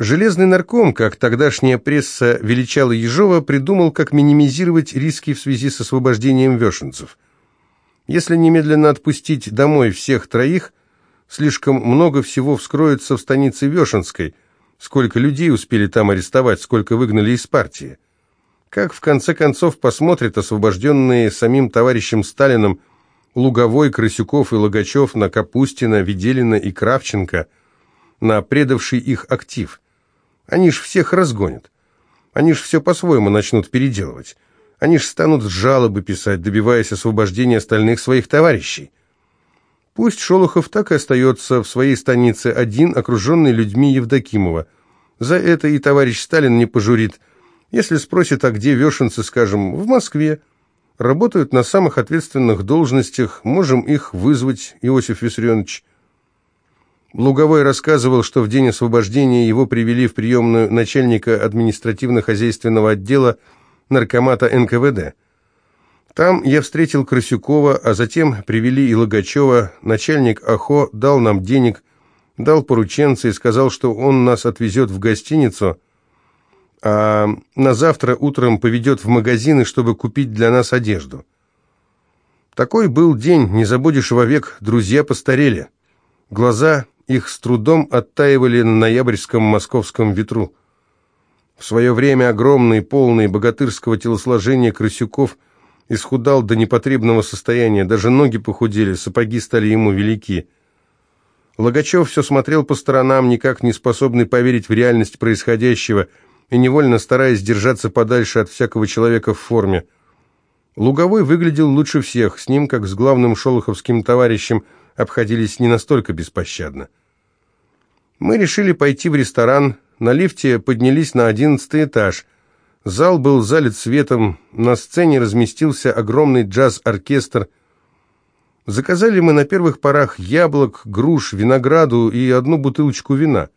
Железный нарком, как тогдашняя пресса величала Ежова, придумал, как минимизировать риски в связи с освобождением вешенцев. Если немедленно отпустить домой всех троих, слишком много всего вскроется в станице Вешенской, сколько людей успели там арестовать, сколько выгнали из партии. Как в конце концов посмотрят освобожденные самим товарищем Сталином Луговой, Крысюков и Логачев на Капустина, Веделина и Кравченко, на предавший их актив – они ж всех разгонят. Они ж все по-своему начнут переделывать. Они ж станут жалобы писать, добиваясь освобождения остальных своих товарищей. Пусть Шолохов так и остается в своей станице один, окруженный людьми Евдокимова. За это и товарищ Сталин не пожурит. Если спросит, а где вешенцы, скажем, в Москве. Работают на самых ответственных должностях, можем их вызвать, Иосиф Виссарионович. Луговой рассказывал, что в день освобождения его привели в приемную начальника административно-хозяйственного отдела наркомата НКВД. Там я встретил Красюкова, а затем привели и Логачева. Начальник АХО дал нам денег, дал порученца и сказал, что он нас отвезет в гостиницу, а на завтра утром поведет в магазины, чтобы купить для нас одежду. Такой был день, не забудешь вовек, друзья постарели. Глаза их с трудом оттаивали на ноябрьском московском ветру. В свое время огромный, полный, богатырского телосложения Крысюков исхудал до непотребного состояния, даже ноги похудели, сапоги стали ему велики. Логачев все смотрел по сторонам, никак не способный поверить в реальность происходящего и невольно стараясь держаться подальше от всякого человека в форме. Луговой выглядел лучше всех, с ним, как с главным шолоховским товарищем, обходились не настолько беспощадно. Мы решили пойти в ресторан, на лифте поднялись на одиннадцатый этаж. Зал был залит светом, на сцене разместился огромный джаз-оркестр. Заказали мы на первых порах яблок, груш, винограду и одну бутылочку вина.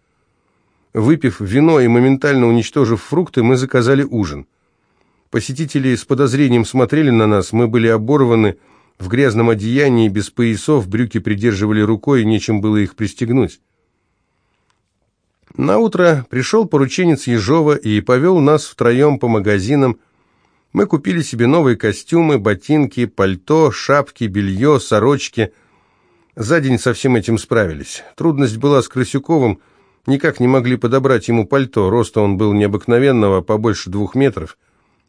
Выпив вино и моментально уничтожив фрукты, мы заказали ужин. Посетители с подозрением смотрели на нас, мы были оборваны, в грязном одеянии, без поясов, брюки придерживали рукой, и нечем было их пристегнуть. На утро пришел порученец Ежова и повел нас втроем по магазинам. Мы купили себе новые костюмы, ботинки, пальто, шапки, белье, сорочки. За день со всем этим справились. Трудность была с Крысюковым, никак не могли подобрать ему пальто, роста он был необыкновенного, побольше двух метров.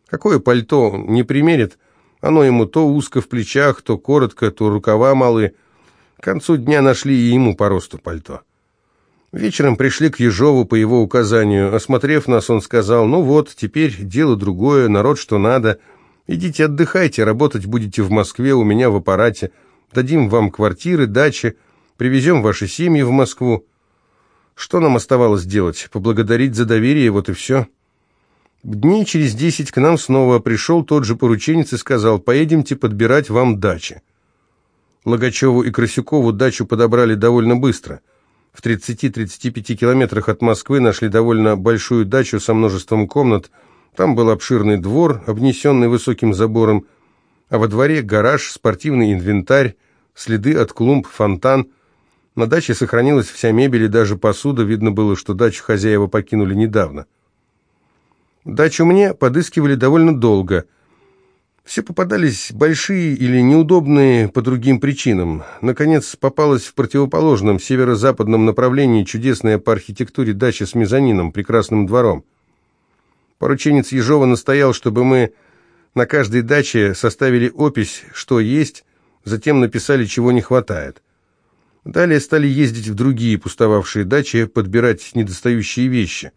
Какое пальто не примерит, оно ему то узко в плечах, то коротко, то рукава малы. К концу дня нашли и ему по росту пальто. Вечером пришли к Ежову по его указанию. Осмотрев нас, он сказал, ну вот, теперь дело другое, народ что надо. Идите отдыхайте, работать будете в Москве, у меня в аппарате. Дадим вам квартиры, дачи, привезем ваши семьи в Москву. Что нам оставалось делать? Поблагодарить за доверие, вот и все. Дней через десять к нам снова пришел тот же порученец и сказал, поедемте подбирать вам дачи. Логачеву и Красюкову дачу подобрали довольно быстро – в 30-35 километрах от Москвы нашли довольно большую дачу со множеством комнат. Там был обширный двор, обнесенный высоким забором, а во дворе гараж, спортивный инвентарь, следы от клумб, фонтан. На даче сохранилась вся мебель и даже посуда, видно было, что дачу хозяева покинули недавно. Дачу мне подыскивали довольно долго – все попадались большие или неудобные по другим причинам. Наконец, попалась в противоположном северо-западном направлении чудесная по архитектуре дача с мезонином, прекрасным двором. Порученец Ежова настоял, чтобы мы на каждой даче составили опись, что есть, затем написали, чего не хватает. Далее стали ездить в другие пустовавшие дачи, подбирать недостающие вещи.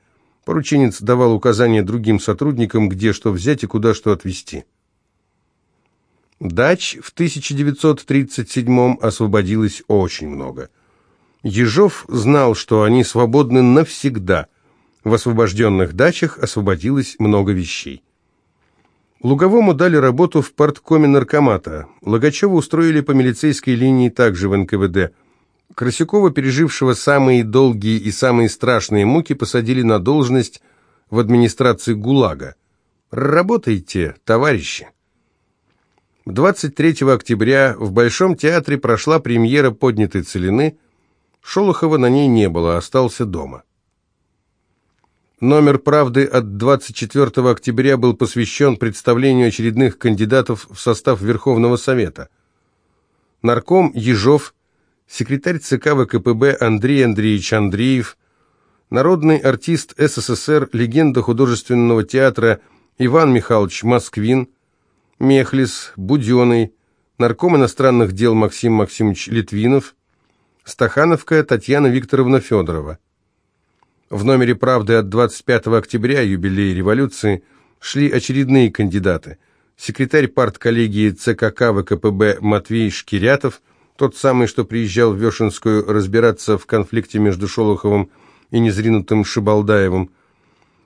Порученец давал указания другим сотрудникам, где что взять и куда что отвезти. Дач в 1937 освободилось очень много. Ежов знал, что они свободны навсегда. В освобожденных дачах освободилось много вещей. Луговому дали работу в порткоме наркомата. Логачева устроили по милицейской линии также в НКВД. Красюкова, пережившего самые долгие и самые страшные муки, посадили на должность в администрации ГУЛАГа. «Работайте, товарищи!» 23 октября в Большом театре прошла премьера «Поднятой целины». Шолохова на ней не было, остался дома. Номер «Правды» от 24 октября был посвящен представлению очередных кандидатов в состав Верховного Совета. Нарком Ежов, секретарь ЦК ВКПБ Андрей Андреевич Андреев, народный артист СССР, легенда художественного театра Иван Михайлович Москвин, Мехлис, Буденный, нарком иностранных дел Максим Максимович Литвинов, Стахановка Татьяна Викторовна Федорова. В номере «Правды» от 25 октября, юбилей революции, шли очередные кандидаты. Секретарь партколлегии ЦКК ВКПБ Матвей Шкирятов, тот самый, что приезжал в Вешенскую разбираться в конфликте между Шолоховым и незринутым Шибалдаевым,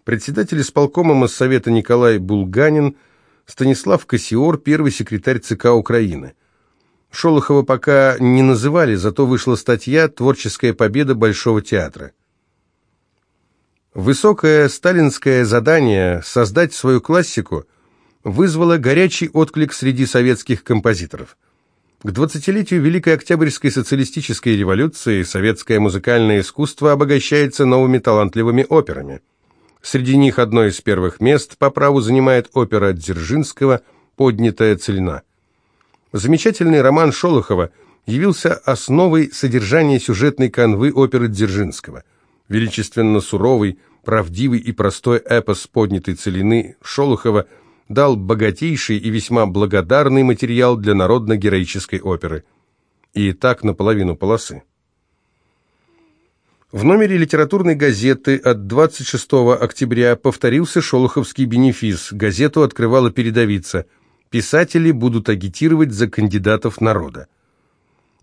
председатель исполкома Моссовета Николай Булганин, Станислав Кассиор, первый секретарь ЦК Украины. Шолохова пока не называли, зато вышла статья «Творческая победа Большого театра». Высокое сталинское задание создать свою классику вызвало горячий отклик среди советских композиторов. К 20-летию Великой Октябрьской социалистической революции советское музыкальное искусство обогащается новыми талантливыми операми. Среди них одно из первых мест по праву занимает опера Дзержинского «Поднятая целина». Замечательный роман Шолохова явился основой содержания сюжетной канвы оперы Дзержинского – величественно суровый, правдивый и простой эпос поднятой целины Шолохова дал богатейший и весьма благодарный материал для народно-героической оперы. И так наполовину полосы. В номере литературной газеты от 26 октября повторился шолоховский бенефис. Газету открывала передовица «Писатели будут агитировать за кандидатов народа».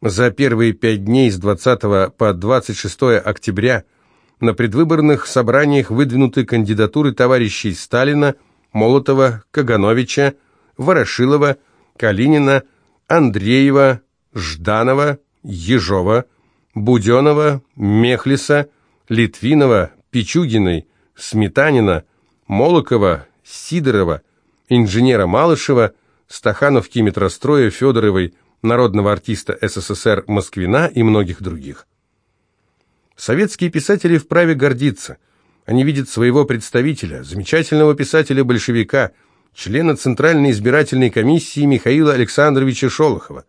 За первые пять дней с 20 по 26 октября – на предвыборных собраниях выдвинуты кандидатуры товарищей Сталина, Молотова, Кагановича, Ворошилова, Калинина, Андреева, Жданова, Ежова, Буденова, Мехлиса, Литвинова, Пичугиной, Сметанина, Молокова, Сидорова, инженера Малышева, Стахановки метростроя Федоровой, народного артиста СССР Москвина и многих других. Советские писатели вправе гордиться. Они видят своего представителя, замечательного писателя-большевика, члена Центральной избирательной комиссии Михаила Александровича Шолохова.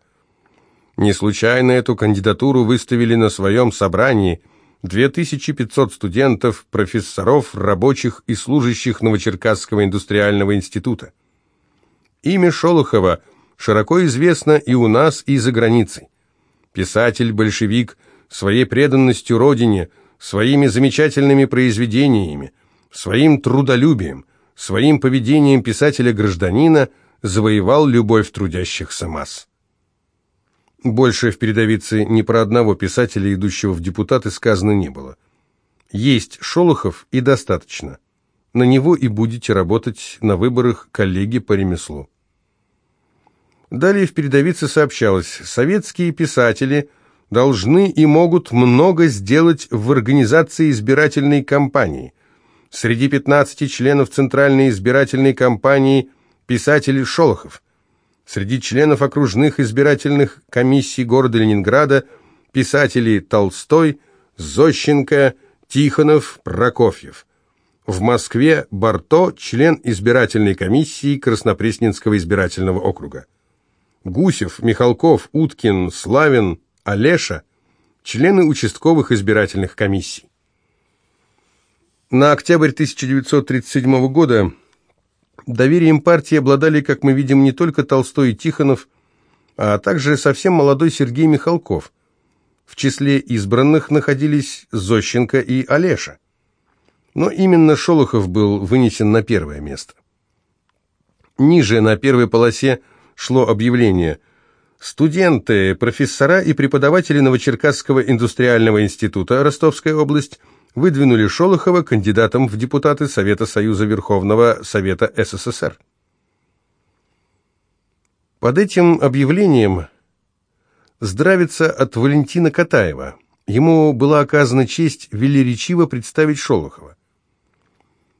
Не случайно эту кандидатуру выставили на своем собрании 2500 студентов, профессоров, рабочих и служащих Новочеркасского индустриального института. Имя Шолохова широко известно и у нас, и за границей. Писатель-большевик – своей преданностью Родине, своими замечательными произведениями, своим трудолюбием, своим поведением писателя-гражданина завоевал любовь трудящихся масс. Больше в передовице ни про одного писателя, идущего в депутаты, сказано не было. Есть Шолохов и достаточно. На него и будете работать на выборах коллеги по ремеслу. Далее в передовице сообщалось, советские писатели – должны и могут много сделать в организации избирательной кампании. Среди 15 членов Центральной избирательной кампании писатель Шолохов. Среди членов окружных избирательных комиссий города Ленинграда писатели Толстой, Зощенко, Тихонов, Прокофьев. В Москве Барто, член избирательной комиссии Краснопресненского избирательного округа. Гусев, Михалков, Уткин, Славин, Олеша – члены участковых избирательных комиссий. На октябрь 1937 года доверием партии обладали, как мы видим, не только Толстой и Тихонов, а также совсем молодой Сергей Михалков. В числе избранных находились Зощенко и Олеша. Но именно Шолохов был вынесен на первое место. Ниже на первой полосе шло объявление – Студенты, профессора и преподаватели Новочеркасского индустриального института Ростовская область выдвинули Шолохова кандидатом в депутаты Совета Союза Верховного Совета СССР. Под этим объявлением здравится от Валентина Катаева. Ему была оказана честь велеречиво представить Шолохова.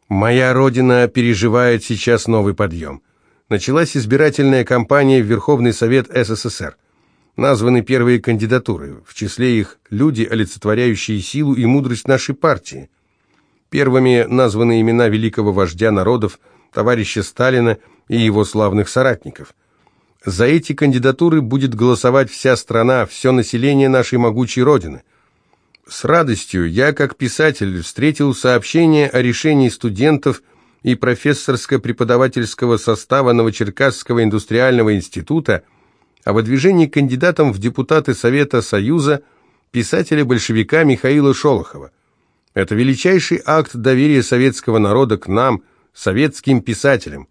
«Моя родина переживает сейчас новый подъем началась избирательная кампания в Верховный Совет СССР. Названы первые кандидатуры, в числе их люди, олицетворяющие силу и мудрость нашей партии. Первыми названы имена великого вождя народов, товарища Сталина и его славных соратников. За эти кандидатуры будет голосовать вся страна, все население нашей могучей Родины. С радостью я, как писатель, встретил сообщение о решении студентов и профессорско-преподавательского состава Новочеркасского индустриального института о выдвижении кандидатом в депутаты Совета Союза писателя-большевика Михаила Шолохова. Это величайший акт доверия советского народа к нам, советским писателям.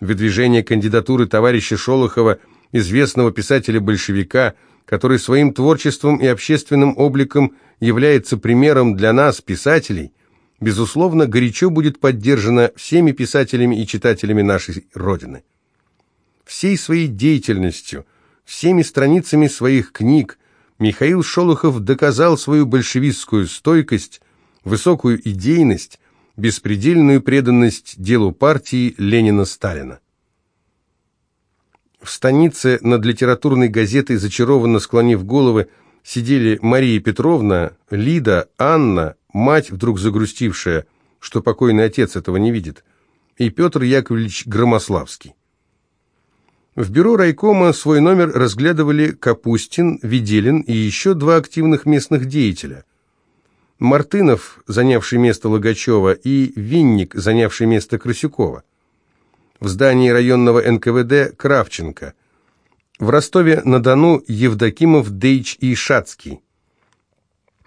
Выдвижение кандидатуры товарища Шолохова, известного писателя-большевика, который своим творчеством и общественным обликом является примером для нас, писателей, безусловно, горячо будет поддержано всеми писателями и читателями нашей Родины. Всей своей деятельностью, всеми страницами своих книг Михаил Шолохов доказал свою большевистскую стойкость, высокую идейность, беспредельную преданность делу партии Ленина-Сталина. В станице над литературной газетой, зачарованно склонив головы, сидели Мария Петровна, Лида, Анна, мать, вдруг загрустившая, что покойный отец этого не видит, и Петр Яковлевич Громославский. В бюро райкома свой номер разглядывали Капустин, Виделин и еще два активных местных деятеля. Мартынов, занявший место Логачева, и Винник, занявший место Красюкова. В здании районного НКВД Кравченко. В Ростове-на-Дону Евдокимов, Дейч и Шацкий.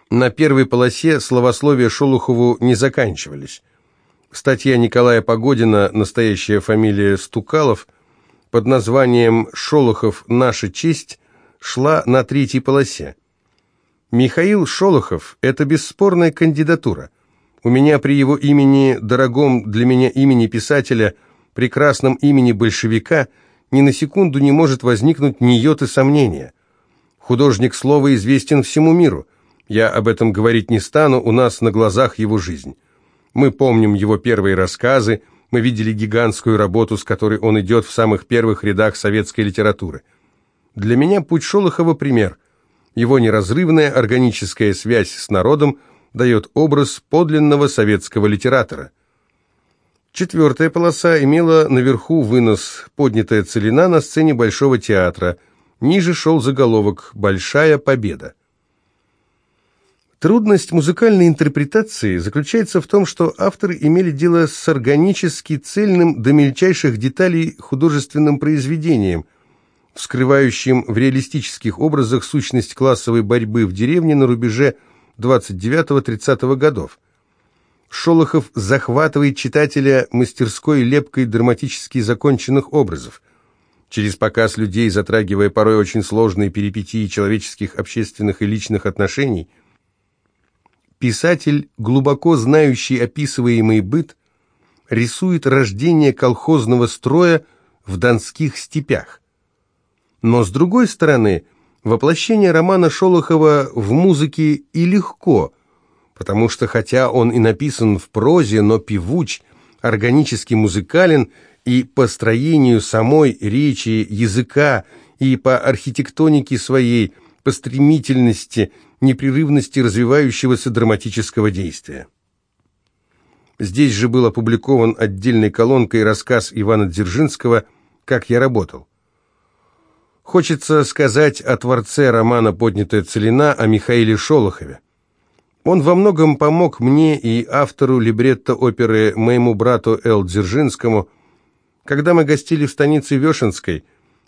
На первой полосе словословия Шолохову не заканчивались. Статья Николая Погодина, настоящая фамилия Стукалов, под названием «Шолохов. Наша честь» шла на третьей полосе. Михаил Шолохов – это бесспорная кандидатура. У меня при его имени, дорогом для меня имени писателя, прекрасном имени большевика, ни на секунду не может возникнуть ни йоты сомнения. Художник слова известен всему миру. Я об этом говорить не стану, у нас на глазах его жизнь. Мы помним его первые рассказы, мы видели гигантскую работу, с которой он идет в самых первых рядах советской литературы. Для меня путь Шолохова – пример. Его неразрывная органическая связь с народом дает образ подлинного советского литератора. Четвертая полоса имела наверху вынос «Поднятая целина» на сцене Большого театра. Ниже шел заголовок «Большая победа». Трудность музыкальной интерпретации заключается в том, что авторы имели дело с органически цельным до мельчайших деталей художественным произведением – вскрывающим в реалистических образах сущность классовой борьбы в деревне на рубеже 29-30 годов. Шолохов захватывает читателя мастерской лепкой драматически законченных образов. Через показ людей, затрагивая порой очень сложные перипетии человеческих, общественных и личных отношений, писатель, глубоко знающий описываемый быт, рисует рождение колхозного строя в донских степях. Но, с другой стороны, воплощение романа Шолохова в музыке и легко, потому что хотя он и написан в прозе, но певуч, органически музыкален и по строению самой речи, языка, и по архитектонике своей, по стремительности, непрерывности развивающегося драматического действия. Здесь же был опубликован отдельной колонкой рассказ Ивана Дзержинского «Как я работал». Хочется сказать о творце романа «Поднятая целина» о Михаиле Шолохове. Он во многом помог мне и автору либретто оперы моему брату Эл Дзержинскому. Когда мы гостили в станице Вешенской,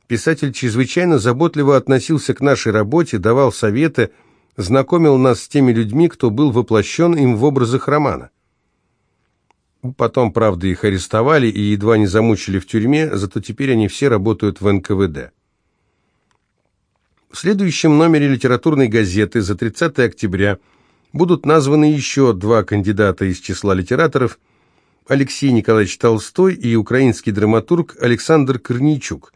писатель чрезвычайно заботливо относился к нашей работе, давал советы, знакомил нас с теми людьми, кто был воплощен им в образах романа. Потом, правда, их арестовали и едва не замучили в тюрьме, зато теперь они все работают в НКВД. В следующем номере литературной газеты за 30 октября будут названы еще два кандидата из числа литераторов Алексей Николаевич Толстой и украинский драматург Александр Корнейчук.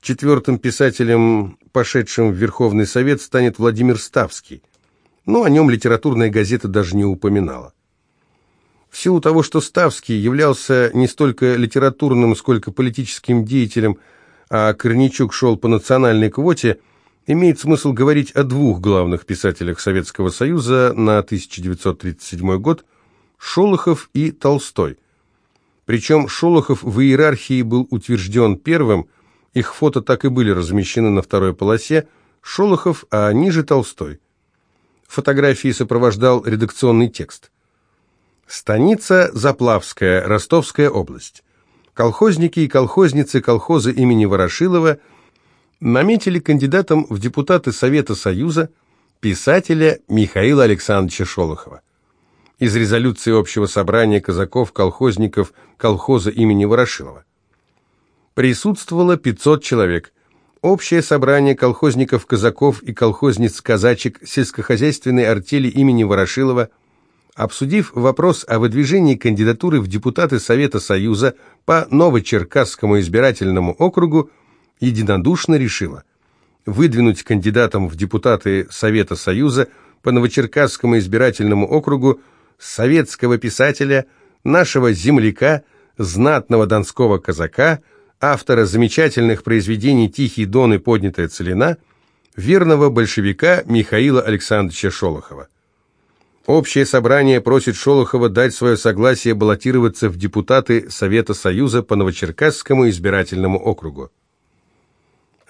Четвертым писателем, пошедшим в Верховный Совет, станет Владимир Ставский, но о нем литературная газета даже не упоминала. В силу того, что Ставский являлся не столько литературным, сколько политическим деятелем, а Корнейчук шел по национальной квоте – имеет смысл говорить о двух главных писателях Советского Союза на 1937 год, Шолохов и Толстой. Причем Шолохов в иерархии был утвержден первым, их фото так и были размещены на второй полосе, Шолохов, а ниже Толстой. Фотографии сопровождал редакционный текст. Станица Заплавская, Ростовская область. Колхозники и колхозницы колхоза имени Ворошилова наметили кандидатом в депутаты Совета Союза писателя Михаила Александровича Шолохова. Из резолюции Общего собрания казаков-колхозников колхоза имени Ворошилова. Присутствовало 500 человек. Общее собрание колхозников-казаков и колхозниц-казачек сельскохозяйственной артели имени Ворошилова, обсудив вопрос о выдвижении кандидатуры в депутаты Совета Союза по Новочеркасскому избирательному округу, единодушно решила выдвинуть кандидатом в депутаты Совета Союза по Новочеркасскому избирательному округу советского писателя, нашего земляка, знатного донского казака, автора замечательных произведений «Тихий дон» и «Поднятая целина», верного большевика Михаила Александровича Шолохова. Общее собрание просит Шолохова дать свое согласие баллотироваться в депутаты Совета Союза по Новочеркасскому избирательному округу.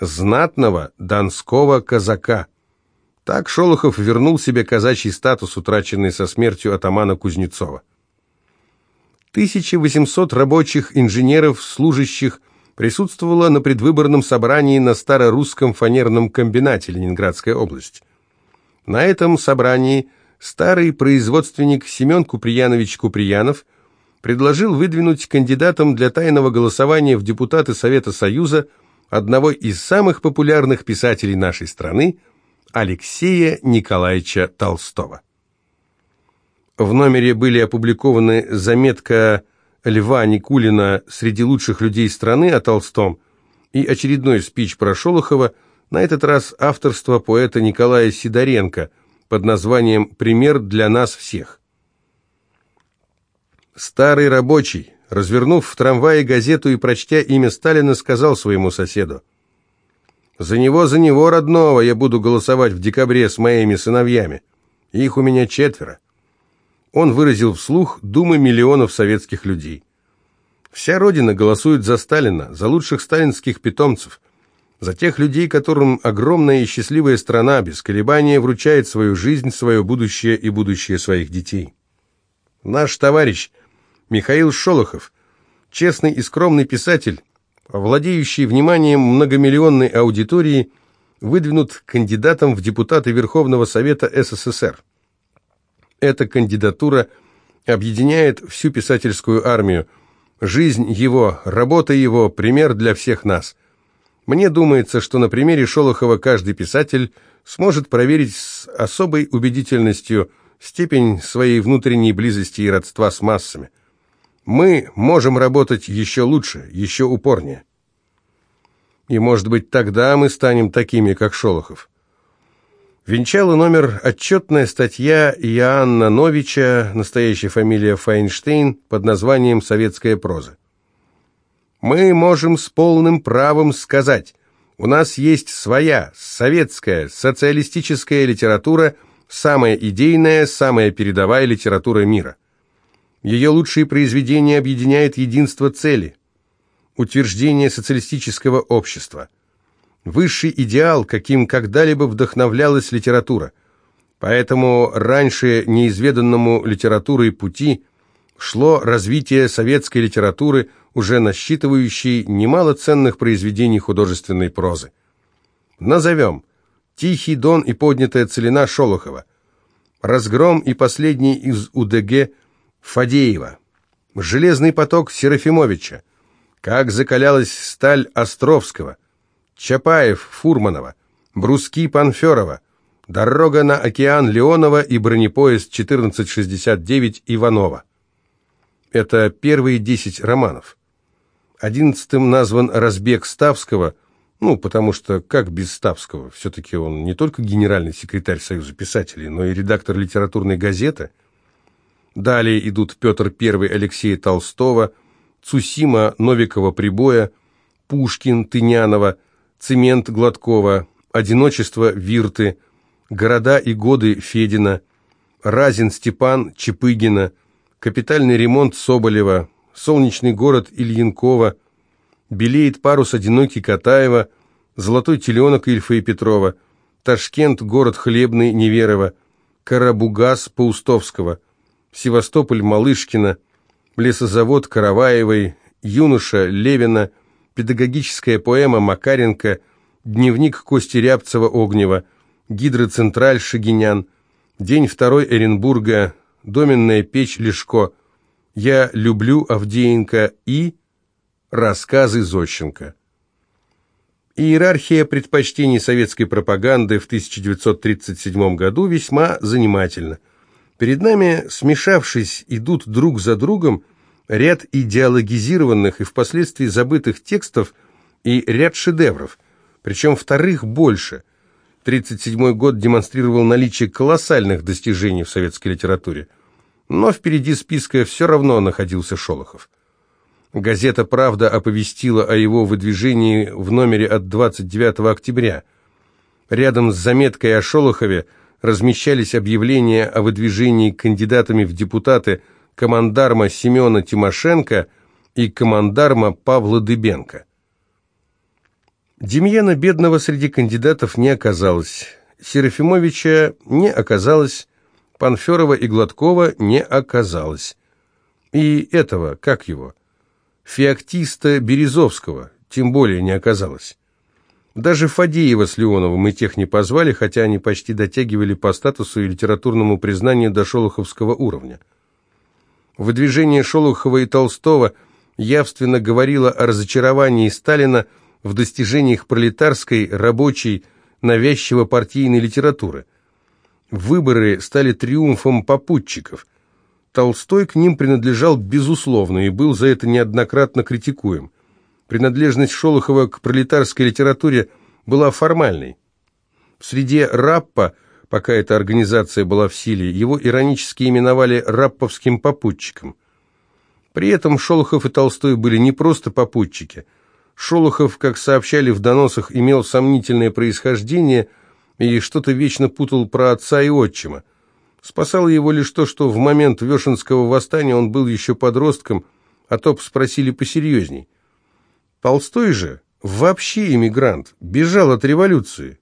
Знатного донского казака. Так Шолохов вернул себе казачий статус, утраченный со смертью атамана Кузнецова. 1800 рабочих, инженеров, служащих присутствовало на предвыборном собрании на Старорусском фанерном комбинате Ленинградская область. На этом собрании старый производственник Семен Куприянович Куприянов предложил выдвинуть кандидатом для тайного голосования в депутаты Совета Союза одного из самых популярных писателей нашей страны, Алексея Николаевича Толстого. В номере были опубликованы заметка Льва Никулина «Среди лучших людей страны» о Толстом и очередной спич про Шолохова, на этот раз авторство поэта Николая Сидоренко под названием «Пример для нас всех». Старый рабочий, развернув в трамвае газету и прочтя имя Сталина, сказал своему соседу, «За него, за него, родного, я буду голосовать в декабре с моими сыновьями. Их у меня четверо» он выразил вслух думы миллионов советских людей. Вся Родина голосует за Сталина, за лучших сталинских питомцев, за тех людей, которым огромная и счастливая страна без колебания вручает свою жизнь, свое будущее и будущее своих детей. Наш товарищ Михаил Шолохов, честный и скромный писатель, владеющий вниманием многомиллионной аудитории, выдвинут кандидатом в депутаты Верховного Совета СССР. Эта кандидатура объединяет всю писательскую армию. Жизнь его, работа его – пример для всех нас. Мне думается, что на примере Шолохова каждый писатель сможет проверить с особой убедительностью степень своей внутренней близости и родства с массами. Мы можем работать еще лучше, еще упорнее. И, может быть, тогда мы станем такими, как Шолохов. Венчала номер отчетная статья Иоанна Новича, настоящая фамилия Файнштейн, под названием «Советская проза». Мы можем с полным правом сказать, у нас есть своя, советская, социалистическая литература, самая идейная, самая передовая литература мира. Ее лучшие произведения объединяют единство цели, утверждение социалистического общества – высший идеал, каким когда-либо вдохновлялась литература. Поэтому раньше неизведанному литературой пути шло развитие советской литературы, уже насчитывающей немало ценных произведений художественной прозы. Назовем «Тихий дон и поднятая целина» Шолохова, «Разгром и последний из УДГ» Фадеева, «Железный поток» Серафимовича, «Как закалялась сталь» Островского – Чапаев, Фурманова, Бруски, Панферова, Дорога на океан Леонова и бронепоезд 1469 Иванова. Это первые десять романов. Одиннадцатым назван «Разбег Ставского», ну, потому что, как без Ставского, все-таки он не только генеральный секретарь Союза писателей, но и редактор литературной газеты. Далее идут Петр I Алексея Толстого, Цусима Новикова-Прибоя, Пушкин Тынянова, цемент Гладкова, одиночество Вирты, города и годы Федина, Разин Степан Чепыгина, капитальный ремонт Соболева, солнечный город Ильинкова, белеет парус одинокий Катаева, золотой теленок Ильфа и Петрова, Ташкент, город Хлебный Неверова, Карабугас Паустовского, Севастополь Малышкина, лесозавод Караваевой, юноша Левина, педагогическая поэма Макаренко, дневник Кости Рябцева-Огнева, гидроцентраль Шагинян, день второй Эренбурга, доменная печь Лешко, я люблю Авдеенко и рассказы Зощенко. Иерархия предпочтений советской пропаганды в 1937 году весьма занимательна. Перед нами, смешавшись, идут друг за другом ряд идеологизированных и впоследствии забытых текстов и ряд шедевров, причем вторых больше. 1937 год демонстрировал наличие колоссальных достижений в советской литературе. Но впереди списка все равно находился Шолохов. Газета «Правда» оповестила о его выдвижении в номере от 29 октября. Рядом с заметкой о Шолохове – размещались объявления о выдвижении кандидатами в депутаты командарма Семена Тимошенко и командарма Павла Дыбенко. Демьяна Бедного среди кандидатов не оказалось, Серафимовича не оказалось, Панферова и Гладкова не оказалось. И этого, как его, феоктиста Березовского, тем более не оказалось. Даже Фадеева с Леоновым и тех не позвали, хотя они почти дотягивали по статусу и литературному признанию до шолоховского уровня. Выдвижение Шолохова и Толстого явственно говорило о разочаровании Сталина в достижениях пролетарской, рабочей, навязчиво-партийной литературы. Выборы стали триумфом попутчиков. Толстой к ним принадлежал безусловно и был за это неоднократно критикуем. Принадлежность Шолохова к пролетарской литературе была формальной. В среде Раппа, пока эта организация была в силе, его иронически именовали «рапповским попутчиком». При этом Шолохов и Толстой были не просто попутчики. Шолохов, как сообщали в доносах, имел сомнительное происхождение и что-то вечно путал про отца и отчима. Спасало его лишь то, что в момент Вешенского восстания он был еще подростком, а то спросили посерьезней – Толстой же вообще иммигрант, бежал от революции.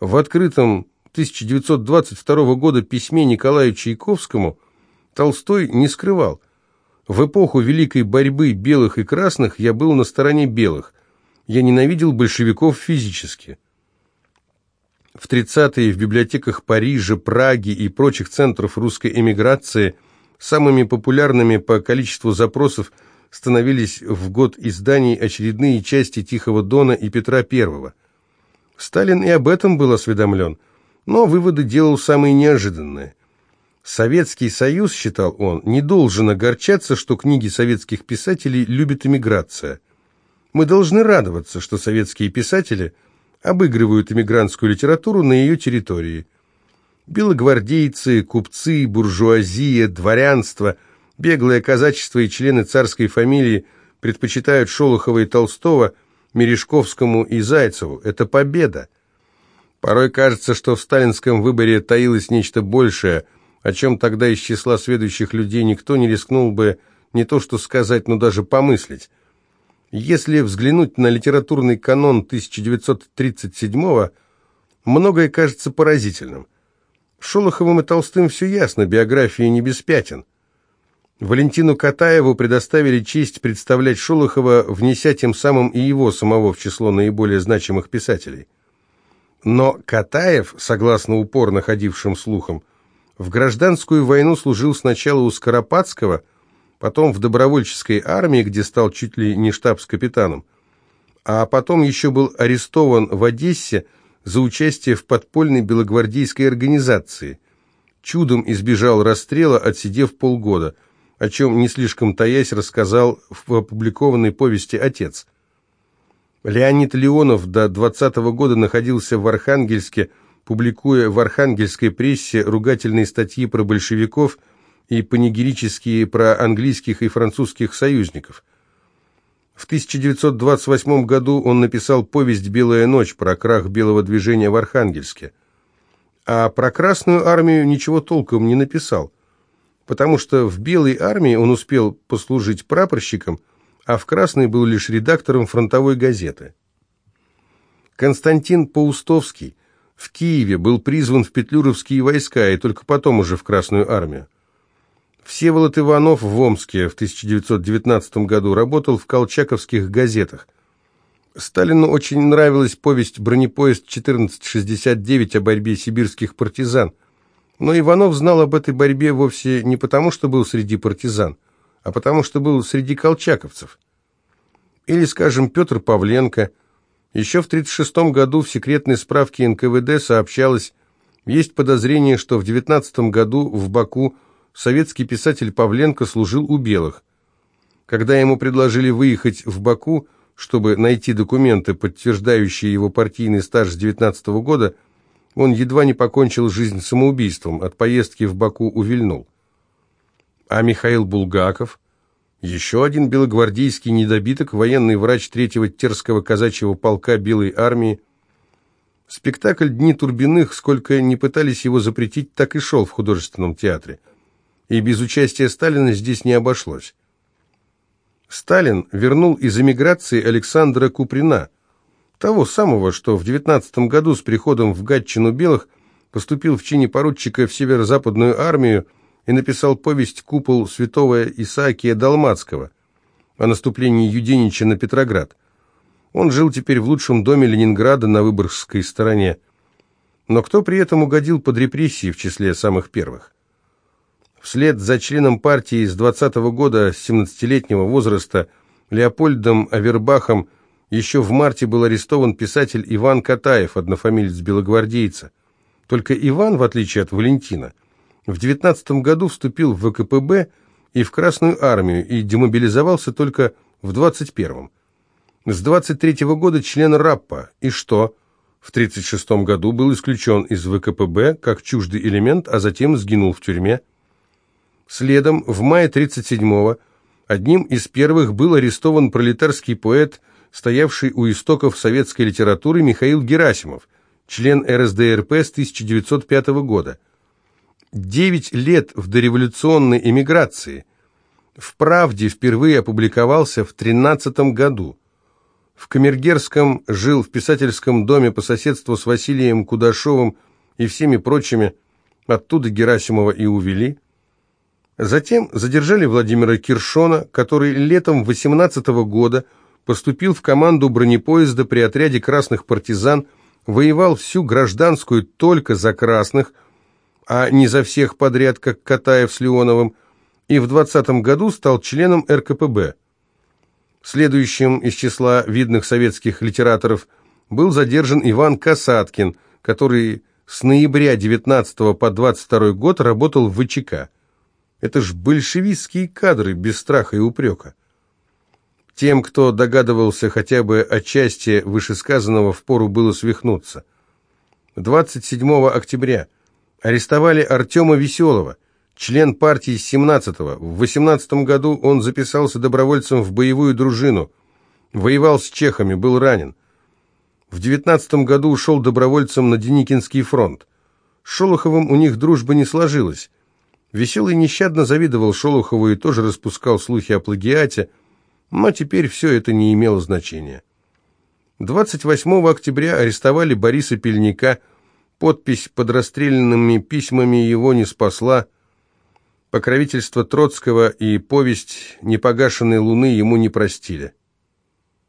В открытом 1922 года письме Николаю Чайковскому Толстой не скрывал. В эпоху великой борьбы белых и красных я был на стороне белых. Я ненавидел большевиков физически. В 30-е в библиотеках Парижа, Праги и прочих центров русской эмиграции самыми популярными по количеству запросов – становились в год изданий очередные части Тихого Дона и Петра I. Сталин и об этом был осведомлен, но выводы делал самые неожиданные. Советский Союз, считал он, не должен огорчаться, что книги советских писателей любит эмиграция. Мы должны радоваться, что советские писатели обыгрывают эмигрантскую литературу на ее территории. Белогвардейцы, купцы, буржуазия, дворянство – Беглое казачество и члены царской фамилии предпочитают Шолохова и Толстого Мережковскому и Зайцеву. Это победа. Порой кажется, что в сталинском выборе таилось нечто большее, о чем тогда из числа следующих людей никто не рискнул бы не то что сказать, но даже помыслить. Если взглянуть на литературный канон 1937-го, многое кажется поразительным. Шолоховым и Толстым все ясно, биографии не без пятен. Валентину Катаеву предоставили честь представлять Шолохова, внеся тем самым и его самого в число наиболее значимых писателей. Но Катаев, согласно упор находившим слухам, в гражданскую войну служил сначала у Скоропадского, потом в добровольческой армии, где стал чуть ли не штабс-капитаном, а потом еще был арестован в Одессе за участие в подпольной белогвардейской организации. Чудом избежал расстрела, отсидев полгода – о чем, не слишком таясь, рассказал в опубликованной повести «Отец». Леонид Леонов до 20 -го года находился в Архангельске, публикуя в архангельской прессе ругательные статьи про большевиков и панигерические про английских и французских союзников. В 1928 году он написал повесть «Белая ночь» про крах белого движения в Архангельске. А про Красную армию ничего толком не написал. потому что в Белой армии он успел послужить прапорщиком, а в Красной был лишь редактором фронтовой газеты. Константин Паустовский в Киеве был призван в петлюровские войска и только потом уже в Красную армию. Всеволод Иванов в Омске в 1919 году работал в колчаковских газетах. Сталину очень нравилась повесть «Бронепоезд 1469» о борьбе сибирских партизан – но Иванов знал об этой борьбе вовсе не потому, что был среди партизан, а потому, что был среди колчаковцев. Или, скажем, Петр Павленко. Еще в 1936 году в секретной справке НКВД сообщалось, есть подозрение, что в 19 году в Баку советский писатель Павленко служил у белых. Когда ему предложили выехать в Баку, чтобы найти документы, подтверждающие его партийный стаж с 19 года, он едва не покончил жизнь самоубийством, от поездки в Баку увильнул. А Михаил Булгаков, еще один белогвардейский недобиток, военный врач третьего Терского казачьего полка Белой армии, Спектакль «Дни Турбиных», сколько не пытались его запретить, так и шел в художественном театре. И без участия Сталина здесь не обошлось. Сталин вернул из эмиграции Александра Куприна, того самого, что в 19 году с приходом в Гатчину Белых поступил в чине поручика в северо-западную армию и написал повесть «Купол святого Исаакия Далмацкого» о наступлении Юденича на Петроград. Он жил теперь в лучшем доме Ленинграда на Выборгской стороне. Но кто при этом угодил под репрессии в числе самых первых? Вслед за членом партии с 20 -го года 17-летнего возраста Леопольдом Авербахом еще в марте был арестован писатель Иван Катаев, однофамилец белогвардейца. Только Иван, в отличие от Валентина, в 19 году вступил в ВКПБ и в Красную армию и демобилизовался только в 21-м. С 23 -го года член РАППа. И что? В 36 году был исключен из ВКПБ как чуждый элемент, а затем сгинул в тюрьме. Следом, в мае 37-го, одним из первых был арестован пролетарский поэт стоявший у истоков советской литературы Михаил Герасимов, член РСДРП с 1905 года. Девять лет в дореволюционной эмиграции. В «Правде» впервые опубликовался в 13 году. В Камергерском жил в писательском доме по соседству с Василием Кудашовым и всеми прочими. Оттуда Герасимова и увели. Затем задержали Владимира Киршона, который летом 18 года поступил в команду бронепоезда при отряде красных партизан, воевал всю гражданскую только за красных, а не за всех подряд, как Катаев с Леоновым, и в 20 году стал членом РКПБ. Следующим из числа видных советских литераторов был задержан Иван Касаткин, который с ноября 19 по 22 год работал в ВЧК. Это ж большевистские кадры без страха и упрека. Тем, кто догадывался хотя бы о части вышесказанного, впору было свихнуться. 27 октября арестовали Артема Веселого, член партии 17-го. В 18 году он записался добровольцем в боевую дружину, воевал с чехами, был ранен. В 19 году ушел добровольцем на Деникинский фронт. С Шолоховым у них дружба не сложилась. Веселый нещадно завидовал Шолохову и тоже распускал слухи о плагиате, но теперь все это не имело значения. 28 октября арестовали Бориса Пельника, подпись под расстрелянными письмами его не спасла, покровительство Троцкого и повесть «Непогашенной луны» ему не простили.